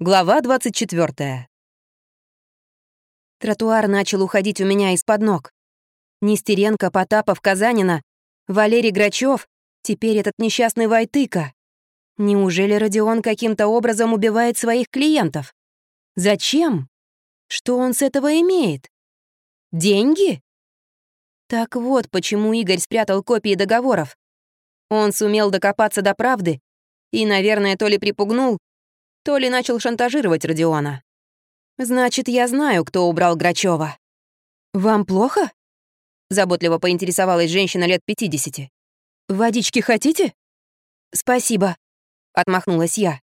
Глава 24. Тротуар начал уходить у меня из-под ног. Нестеренко, Потапов, Казанина, Валерий Грачев, теперь этот несчастный Вайтыка. Неужели Родион каким-то образом убивает своих клиентов? Зачем? Что он с этого имеет? Деньги? Так вот, почему Игорь спрятал копии договоров. Он сумел докопаться до правды и, наверное, то ли припугнул, то ли начал шантажировать Родиона. «Значит, я знаю, кто убрал Грачева. «Вам плохо?» Заботливо поинтересовалась женщина лет 50. «Водички хотите?» «Спасибо», — отмахнулась я.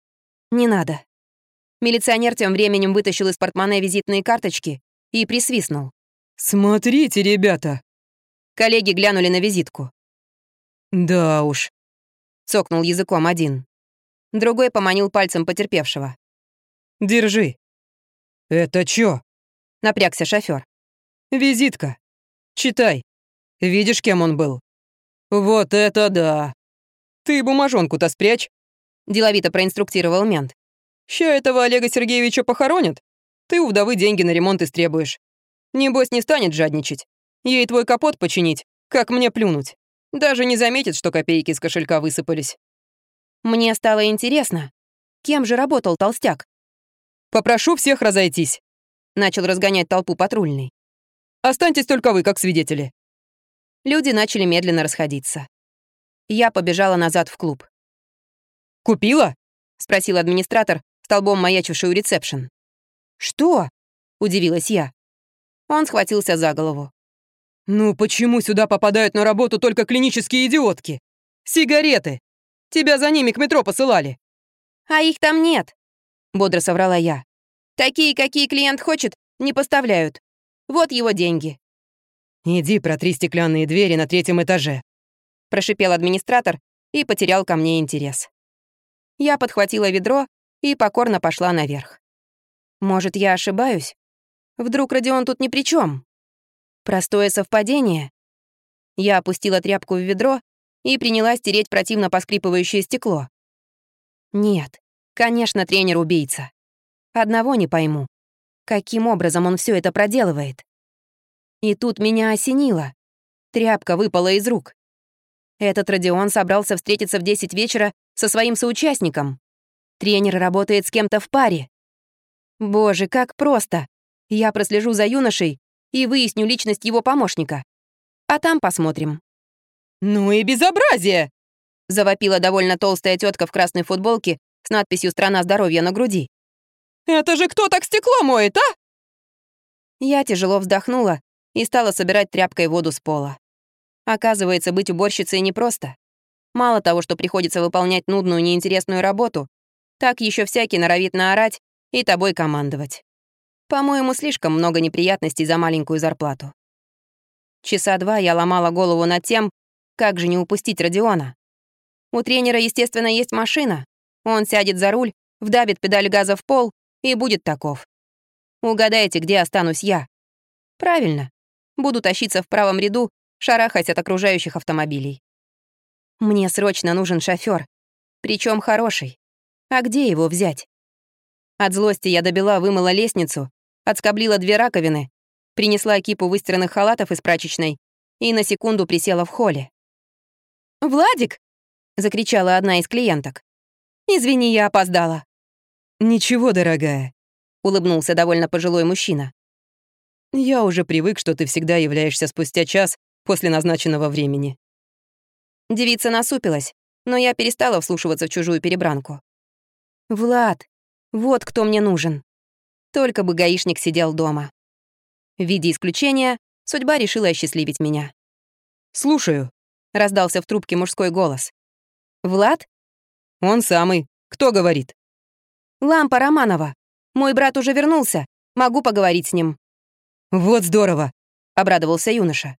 «Не надо». Милиционер тем временем вытащил из портмоне визитные карточки и присвистнул. «Смотрите, ребята!» Коллеги глянули на визитку. «Да уж», — цокнул языком один. Другой поманил пальцем потерпевшего. «Держи». «Это чё?» — напрягся шофёр. «Визитка. Читай. Видишь, кем он был?» «Вот это да! Ты бумажонку-то спрячь!» — деловито проинструктировал мент. «Ща этого Олега Сергеевича похоронят. Ты у вдовы деньги на ремонт истребуешь. Небось, не станет жадничать. Ей твой капот починить, как мне плюнуть. Даже не заметит, что копейки из кошелька высыпались. Мне стало интересно, кем же работал толстяк? «Попрошу всех разойтись», — начал разгонять толпу патрульный. «Останьтесь только вы, как свидетели». Люди начали медленно расходиться. Я побежала назад в клуб. «Купила?» — спросил администратор, столбом маячивший у ресепшн. «Что?» — удивилась я. Он схватился за голову. «Ну почему сюда попадают на работу только клинические идиотки? Сигареты! Тебя за ними к метро посылали». «А их там нет», — бодро соврала я. «Такие, какие клиент хочет, не поставляют. Вот его деньги». «Иди протри стеклянные двери на третьем этаже», — прошипел администратор и потерял ко мне интерес. Я подхватила ведро и покорно пошла наверх. Может, я ошибаюсь? Вдруг Родион тут ни при чем? Простое совпадение? Я опустила тряпку в ведро и принялась тереть противно поскрипывающее стекло. Нет, конечно, тренер убийца. Одного не пойму. Каким образом он все это проделывает? И тут меня осенило. Тряпка выпала из рук. Этот Родион собрался встретиться в 10 вечера со своим соучастником. Тренер работает с кем-то в паре. Боже, как просто. Я прослежу за юношей и выясню личность его помощника. А там посмотрим. «Ну и безобразие!» — завопила довольно толстая тетка в красной футболке с надписью «Страна здоровья» на груди. «Это же кто так стекло моет, а?» Я тяжело вздохнула и стала собирать тряпкой воду с пола. Оказывается, быть уборщицей непросто. Мало того, что приходится выполнять нудную, неинтересную работу, так еще всякий норовит наорать и тобой командовать. По-моему, слишком много неприятностей за маленькую зарплату. Часа два я ломала голову над тем, как же не упустить Родиона? У тренера, естественно, есть машина. Он сядет за руль, вдавит педаль газа в пол и будет таков. Угадайте, где останусь я? Правильно. Буду тащиться в правом ряду, шарахаясь от окружающих автомобилей. Мне срочно нужен шофер, причем хороший. А где его взять? От злости я добила вымыла лестницу, отскоблила две раковины, принесла кипу выстиранных халатов из прачечной и на секунду присела в холле. «Владик!» — закричала одна из клиенток. «Извини, я опоздала». «Ничего, дорогая», — улыбнулся довольно пожилой мужчина. «Я уже привык, что ты всегда являешься спустя час после назначенного времени». Девица насупилась, но я перестала вслушиваться в чужую перебранку. «Влад, вот кто мне нужен. Только бы гаишник сидел дома». В виде исключения, судьба решила осчастливить меня. «Слушаю», — раздался в трубке мужской голос. «Влад?» «Он самый. Кто говорит?» «Лампа Романова. Мой брат уже вернулся. Могу поговорить с ним». «Вот здорово», — обрадовался юноша.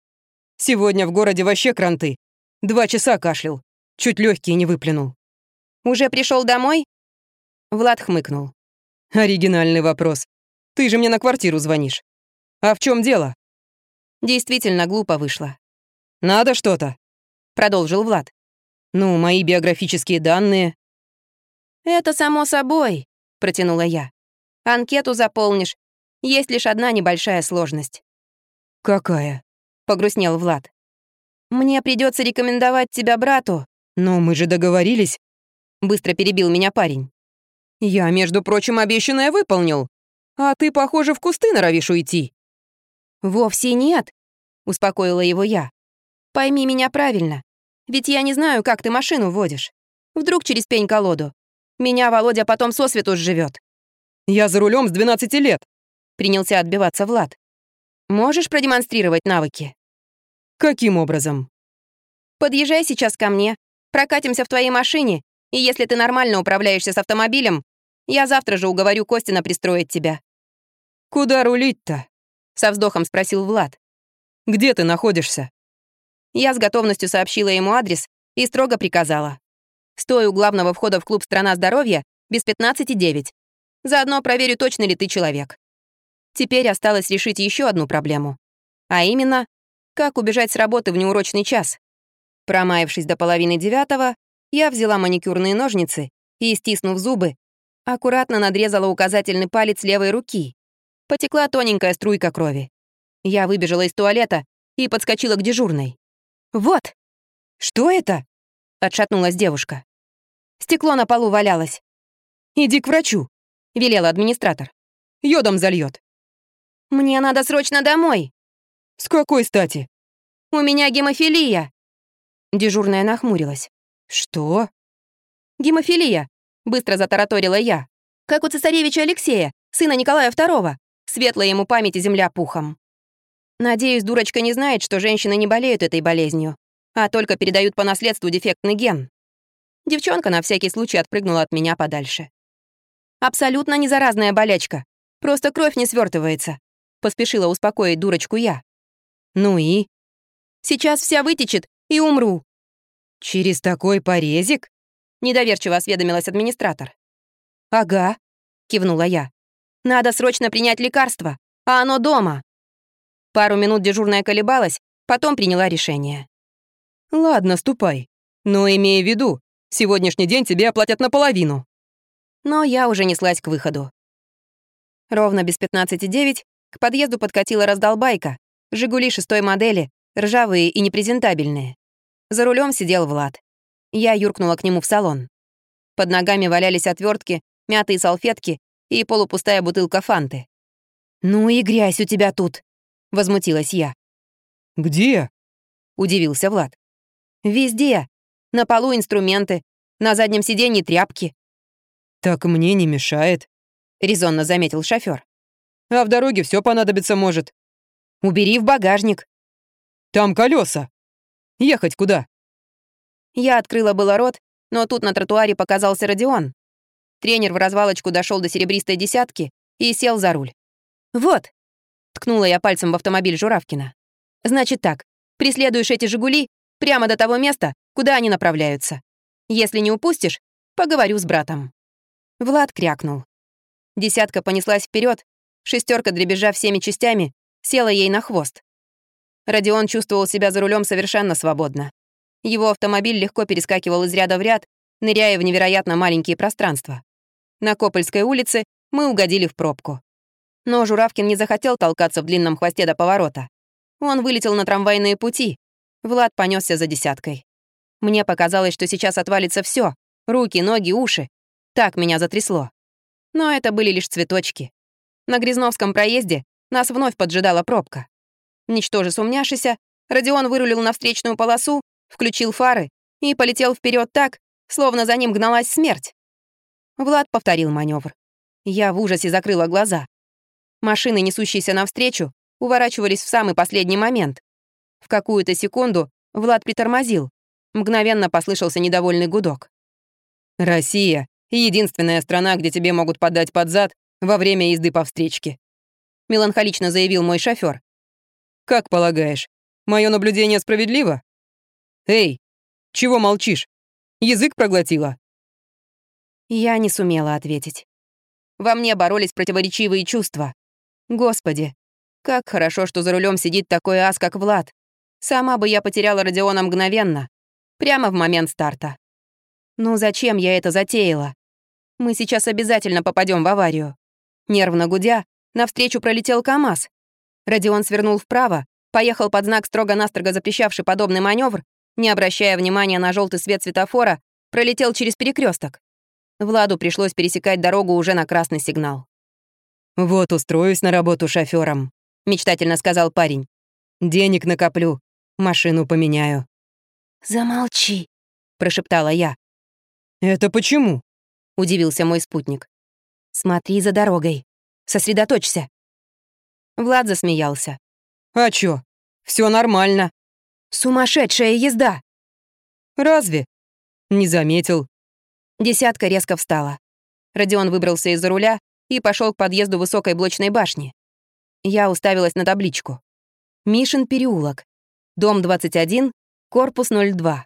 «Сегодня в городе вообще кранты. Два часа кашлял. Чуть легкие не выплюнул». «Уже пришел домой?» Влад хмыкнул. «Оригинальный вопрос. Ты же мне на квартиру звонишь. А в чем дело?» Действительно глупо вышло. «Надо что-то?» Продолжил Влад. «Ну, мои биографические данные». «Это само собой», протянула я. «Анкету заполнишь. Есть лишь одна небольшая сложность». «Какая?» — погрустнел Влад. «Мне придется рекомендовать тебя брату». «Но мы же договорились». Быстро перебил меня парень. «Я, между прочим, обещанное выполнил. А ты, похоже, в кусты норовишь уйти». «Вовсе нет», — успокоила его я. «Пойми меня правильно. Ведь я не знаю, как ты машину водишь. Вдруг через пень-колоду. Меня Володя потом сосвету сживет. «Я за рулем с 12 лет», — принялся отбиваться Влад. «Можешь продемонстрировать навыки?» «Каким образом?» «Подъезжай сейчас ко мне, прокатимся в твоей машине, и если ты нормально управляешься с автомобилем, я завтра же уговорю Костина пристроить тебя». «Куда рулить-то?» — со вздохом спросил Влад. «Где ты находишься?» Я с готовностью сообщила ему адрес и строго приказала. Стой у главного входа в клуб «Страна здоровья» без 15,9. Заодно проверю, точно ли ты человек. Теперь осталось решить еще одну проблему. А именно, как убежать с работы в неурочный час. Промаявшись до половины девятого, я взяла маникюрные ножницы и, стиснув зубы, аккуратно надрезала указательный палец левой руки. Потекла тоненькая струйка крови. Я выбежала из туалета и подскочила к дежурной. «Вот!» «Что это?» — отшатнулась девушка. Стекло на полу валялось. «Иди к врачу», — велел администратор. «Йодом зальет. «Мне надо срочно домой». «С какой стати?» «У меня гемофилия». Дежурная нахмурилась. «Что?» «Гемофилия», — быстро затараторила я. «Как у цесаревича Алексея, сына Николая II. Светлая ему память и земля пухом». Надеюсь, дурочка не знает, что женщины не болеют этой болезнью, а только передают по наследству дефектный ген. Девчонка на всякий случай отпрыгнула от меня подальше. «Абсолютно не заразная болячка. Просто кровь не свертывается», — поспешила успокоить дурочку я. «Ну и?» «Сейчас вся вытечет и умру». «Через такой порезик?» — недоверчиво осведомилась администратор. «Ага», — кивнула я. «Надо срочно принять лекарство, а оно дома». Пару минут дежурная колебалась, потом приняла решение. «Ладно, ступай. Но имея в виду, Сегодняшний день тебе оплатят наполовину». Но я уже неслась к выходу. Ровно без 15.09 к подъезду подкатила раздолбайка, «Жигули» шестой модели, ржавые и непрезентабельные. За рулем сидел Влад. Я юркнула к нему в салон. Под ногами валялись отвертки, мятые салфетки и полупустая бутылка фанты. «Ну и грязь у тебя тут!» — возмутилась я. «Где?» — удивился Влад. «Везде. На полу инструменты, на заднем сиденье тряпки». «Так мне не мешает», — резонно заметил шофер. «А в дороге все понадобится может». «Убери в багажник». «Там колеса. Ехать куда?» Я открыла было рот, но тут на тротуаре показался Родион. Тренер в развалочку дошел до серебристой десятки и сел за руль. «Вот», — ткнула я пальцем в автомобиль Журавкина. «Значит так, преследуешь эти «Жигули» прямо до того места, куда они направляются. Если не упустишь, поговорю с братом». Влад крякнул. Десятка понеслась вперед, шестерка, дребезжа всеми частями, села ей на хвост. Родион чувствовал себя за рулем совершенно свободно. Его автомобиль легко перескакивал из ряда в ряд, ныряя в невероятно маленькие пространства. На Копольской улице мы угодили в пробку. Но Журавкин не захотел толкаться в длинном хвосте до поворота. Он вылетел на трамвайные пути. Влад понесся за десяткой. Мне показалось, что сейчас отвалится все: руки, ноги, уши. Так меня затрясло. Но это были лишь цветочки. На Грязновском проезде нас вновь поджидала пробка. Ничтоже сумняшися, Родион вырулил на встречную полосу, включил фары и полетел вперед так, словно за ним гналась смерть. Влад повторил маневр. Я в ужасе закрыла глаза. Машины, несущиеся навстречу, уворачивались в самый последний момент. В какую-то секунду Влад притормозил, Мгновенно послышался недовольный гудок. «Россия — единственная страна, где тебе могут подать под зад во время езды по встречке», — меланхолично заявил мой шофер. «Как полагаешь, мое наблюдение справедливо? Эй, чего молчишь? Язык проглотила?» Я не сумела ответить. Во мне боролись противоречивые чувства. Господи, как хорошо, что за рулем сидит такой ас, как Влад. Сама бы я потеряла Родиона мгновенно. Прямо в момент старта. Ну зачем я это затеяла? Мы сейчас обязательно попадем в аварию. Нервно гудя, навстречу пролетел КАМАЗ. Родион свернул вправо, поехал под знак строго-настрого запрещавший подобный маневр, не обращая внимания на желтый свет светофора, пролетел через перекресток. Владу пришлось пересекать дорогу уже на красный сигнал. «Вот устроюсь на работу шофёром», — мечтательно сказал парень. «Денег накоплю, машину поменяю». «Замолчи», — прошептала я. «Это почему?» — удивился мой спутник. «Смотри за дорогой. Сосредоточься». Влад засмеялся. «А чё? Всё нормально». «Сумасшедшая езда!» «Разве?» «Не заметил». Десятка резко встала. Родион выбрался из-за руля и пошел к подъезду высокой блочной башни. Я уставилась на табличку. «Мишин переулок. Дом 21, корпус 02».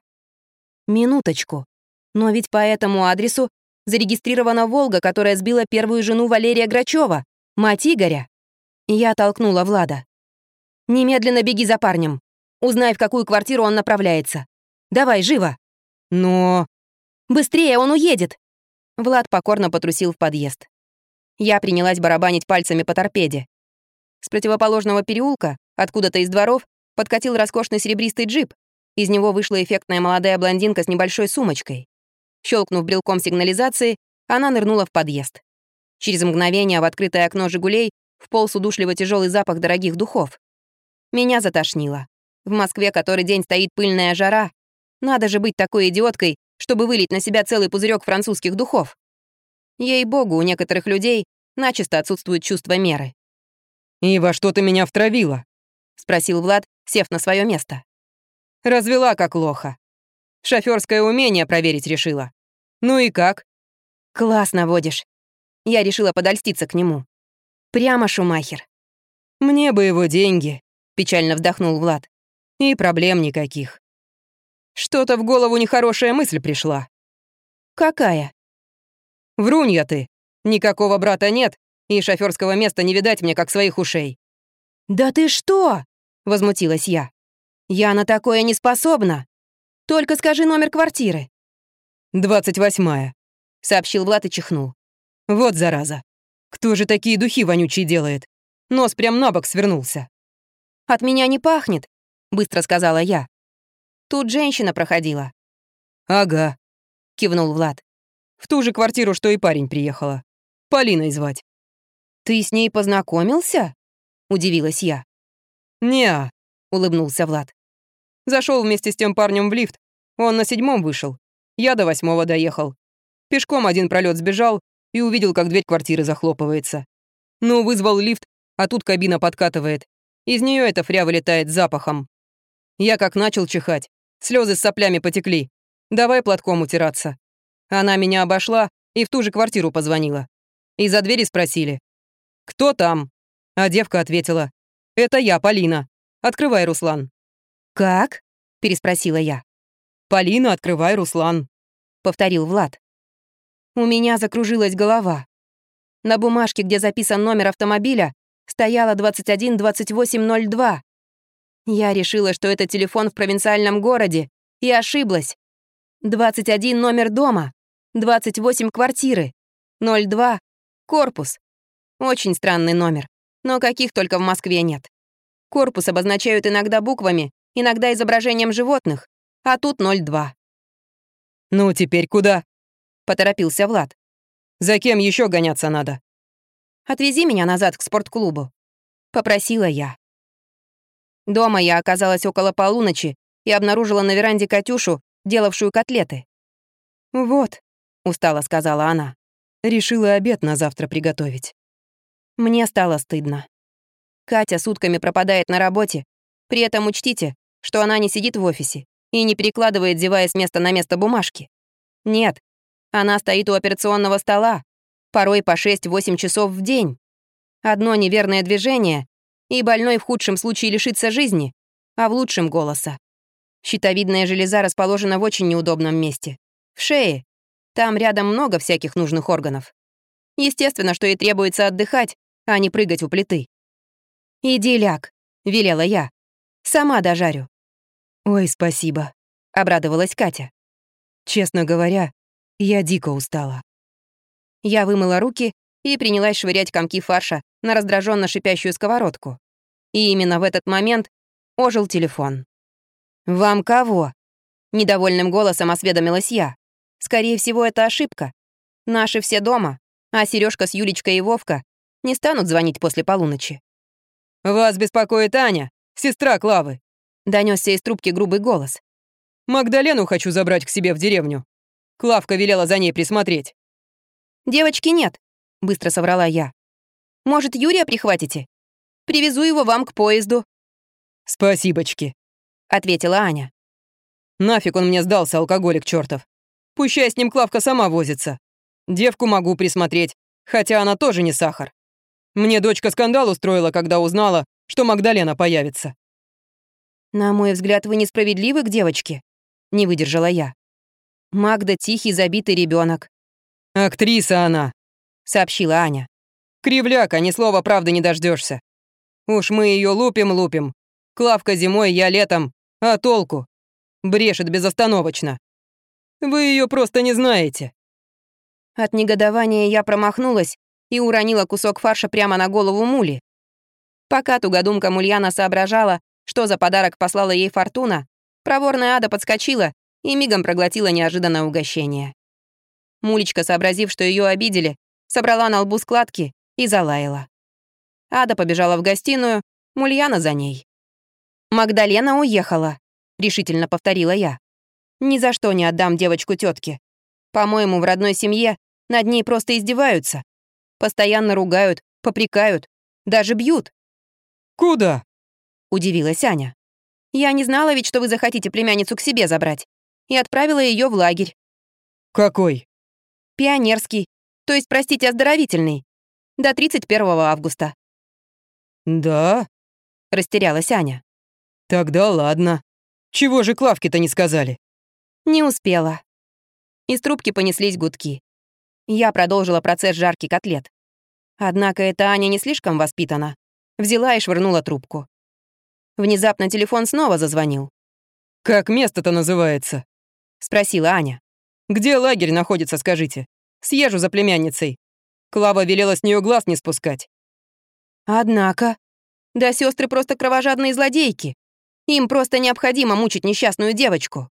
Минуточку. Но ведь по этому адресу зарегистрирована «Волга», которая сбила первую жену Валерия Грачева, мать Игоря. Я толкнула Влада. «Немедленно беги за парнем. Узнай, в какую квартиру он направляется. Давай, живо!» «Но...» «Быстрее, он уедет!» Влад покорно потрусил в подъезд. Я принялась барабанить пальцами по торпеде. С противоположного переулка, откуда-то из дворов, подкатил роскошный серебристый джип. Из него вышла эффектная молодая блондинка с небольшой сумочкой. Щелкнув брелком сигнализации, она нырнула в подъезд. Через мгновение в открытое окно «Жигулей» вполз удушливо тяжелый запах дорогих духов. Меня затошнило. В Москве который день стоит пыльная жара. Надо же быть такой идиоткой, чтобы вылить на себя целый пузырек французских духов. Ей-богу, у некоторых людей начисто отсутствует чувство меры. «И во что ты меня втравила?» — спросил Влад, сев на свое место. «Развела как лоха. Шофёрское умение проверить решила. Ну и как?» «Классно водишь». Я решила подольститься к нему. Прямо Шумахер. «Мне бы его деньги», — печально вздохнул Влад. «И проблем никаких». Что-то в голову нехорошая мысль пришла. «Какая?» «Врунья ты. Никакого брата нет, и шофёрского места не видать мне, как своих ушей». «Да ты что?» — возмутилась я. «Я на такое не способна. Только скажи номер квартиры». «Двадцать восьмая», — сообщил Влад и чихнул. «Вот зараза. Кто же такие духи вонючие делает? Нос прям на бок свернулся». «От меня не пахнет», — быстро сказала я. Тут женщина проходила». «Ага», — кивнул Влад. «В ту же квартиру, что и парень приехала. Полиной звать». «Ты с ней познакомился?» — удивилась я. «Не-а», улыбнулся Влад. Зашел вместе с тем парнем в лифт. Он на седьмом вышел. Я до восьмого доехал. Пешком один пролет сбежал и увидел, как дверь квартиры захлопывается. Ну, вызвал лифт, а тут кабина подкатывает. Из нее эта фря вылетает запахом. Я как начал чихать, Слезы с соплями потекли. Давай платком утираться. Она меня обошла и в ту же квартиру позвонила. И за двери спросили. «Кто там?» А девка ответила. «Это я, Полина. Открывай, Руслан». «Как?» — переспросила я. «Полина, открывай, Руслан», — повторил Влад. У меня закружилась голова. На бумажке, где записан номер автомобиля, стояло 212802. Я решила, что это телефон в провинциальном городе, и ошиблась. 21 номер дома, 28 квартиры, 02 корпус. Очень странный номер, но каких только в Москве нет. Корпус обозначают иногда буквами, иногда изображением животных, а тут 02. «Ну, теперь куда?» — поторопился Влад. «За кем еще гоняться надо?» «Отвези меня назад к спортклубу», — попросила я. Дома я оказалась около полуночи и обнаружила на веранде Катюшу, делавшую котлеты. «Вот», — устало сказала она, — «решила обед на завтра приготовить». Мне стало стыдно. Катя сутками пропадает на работе, при этом учтите, что она не сидит в офисе и не перекладывает, зевая с места на место бумажки. Нет, она стоит у операционного стола, порой по 6-8 часов в день. Одно неверное движение, и больной в худшем случае лишится жизни, а в лучшем — голоса. Щитовидная железа расположена в очень неудобном месте. В шее. Там рядом много всяких нужных органов. Естественно, что ей требуется отдыхать, а не прыгать у плиты. «Иди ляг», — велела я. «Сама дожарю». «Ой, спасибо», — обрадовалась Катя. «Честно говоря, я дико устала». Я вымыла руки и принялась швырять комки фарша на раздраженно шипящую сковородку. И именно в этот момент ожил телефон. «Вам кого?» — недовольным голосом осведомилась я. «Скорее всего, это ошибка. Наши все дома, а Сережка с Юлечкой и Вовка не станут звонить после полуночи». «Вас беспокоит Аня, сестра Клавы», — донесся из трубки грубый голос. «Магдалену хочу забрать к себе в деревню. Клавка велела за ней присмотреть». «Девочки нет», — быстро соврала я. «Может, Юрия прихватите? Привезу его вам к поезду». «Спасибочки», — ответила Аня. «Нафиг он мне сдался, алкоголик чертов. Пущай с ним Клавка сама возится. Девку могу присмотреть, хотя она тоже не сахар. Мне дочка скандал устроила, когда узнала, что Магдалена появится». «На мой взгляд, вы несправедливы к девочке», — не выдержала я. «Магда — тихий, забитый ребенок. «Актриса она», — сообщила Аня. «Кривляка, ни слова правды не дождешься. Уж мы ее лупим-лупим. Клавка зимой, я летом. А толку? Брешет безостановочно. Вы ее просто не знаете». От негодования я промахнулась и уронила кусок фарша прямо на голову Мули. Пока тугодумка Мульяна соображала, что за подарок послала ей Фортуна, проворная ада подскочила и мигом проглотила неожиданное угощение. Мулечка, сообразив, что ее обидели, собрала на лбу складки и залаяла. Ада побежала в гостиную, Мульяна за ней. «Магдалена уехала», — решительно повторила я. «Ни за что не отдам девочку тетке. По-моему, в родной семье над ней просто издеваются. Постоянно ругают, попрекают, даже бьют». «Куда?» — удивилась Аня. «Я не знала ведь, что вы захотите племянницу к себе забрать. И отправила ее в лагерь». «Какой?» «Пионерский. То есть, простите, оздоровительный. До 31 августа». «Да?» — растерялась Аня. «Тогда ладно. Чего же Клавке-то не сказали?» «Не успела». Из трубки понеслись гудки. Я продолжила процесс жарки котлет. Однако эта Аня не слишком воспитана. Взяла и швырнула трубку. Внезапно телефон снова зазвонил. «Как место-то называется?» — спросила Аня. «Где лагерь находится, скажите? Съезжу за племянницей. Клава велела с нее глаз не спускать». «Однако...» Да сестры просто кровожадные злодейки. Им просто необходимо мучить несчастную девочку.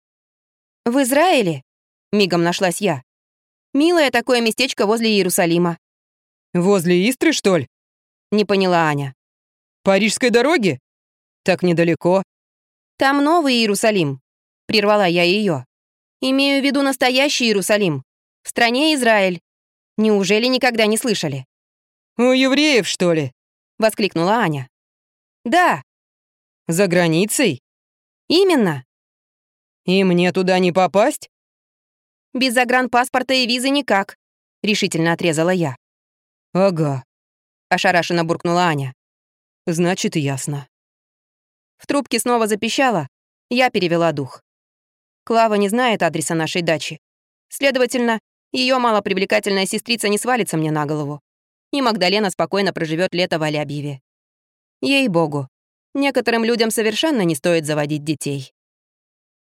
В Израиле? Мигом нашлась я. Милое такое местечко возле Иерусалима. Возле Истры, что ли? Не поняла Аня. Парижской дороги? Так недалеко. Там новый Иерусалим. Прервала я ее. Имею в виду настоящий Иерусалим. В стране Израиль. Неужели никогда не слышали? У евреев, что ли? Воскликнула Аня. Да. За границей? Именно. И мне туда не попасть? Без загранпаспорта и визы никак, решительно отрезала я. Ага. Ошарашенно буркнула Аня. Значит, ясно. В трубке снова запищала, я перевела дух. Клава не знает адреса нашей дачи. Следовательно, ее малопривлекательная сестрица не свалится мне на голову. И Магдалена спокойно проживет лето в Алябьеве. Ей-богу, некоторым людям совершенно не стоит заводить детей.